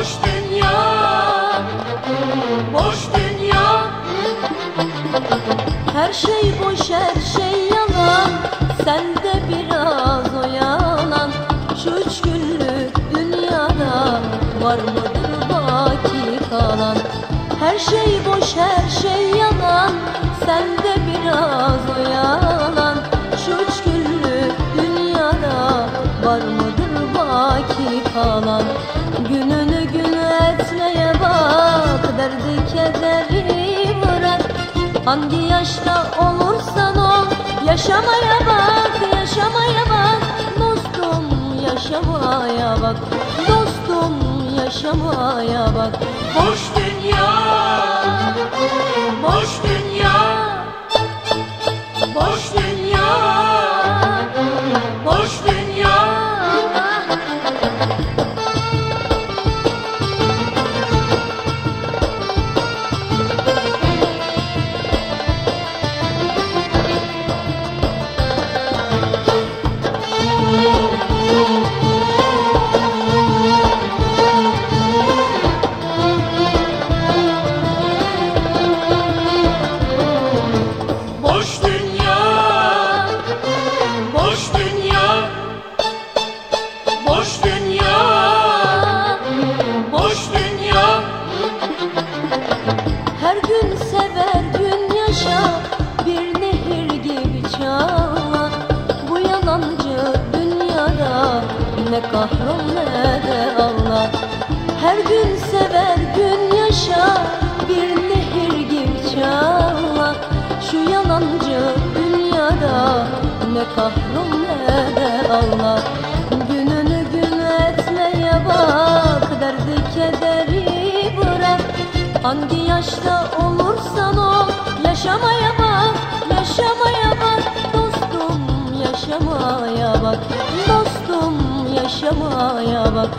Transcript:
Boş dünya Boş dünya. Her şey boş her şey yalan. Sen de biraz oyalan. Şu üç günlük dünyada Var mıdır baki kalan? Her şey boş her şey yalan. Sen de biraz oyalan. Şu üç günlük dünyada Var mıdır baki kalan? Günün Derdi kederi bırak. Hangi yaşta olursan ol Yaşamaya bak, yaşamaya bak. Dostum yaşamaya bak. Dostum yaşamaya bak. Boş dünya, boş dünya, Bir nehir gibi çağla. Bu yalancı dünyada Ne kahrol ne de Allah Her gün sever gün yaşa Bir nehir gibi çağla. Şu yalancı dünyada Ne kahrol ne de Allah Gününü gün etmeye bak Derdi kederi bırak. Hangi yaşta olursan ol yaşamaya bak. Dostum yaşamaya bak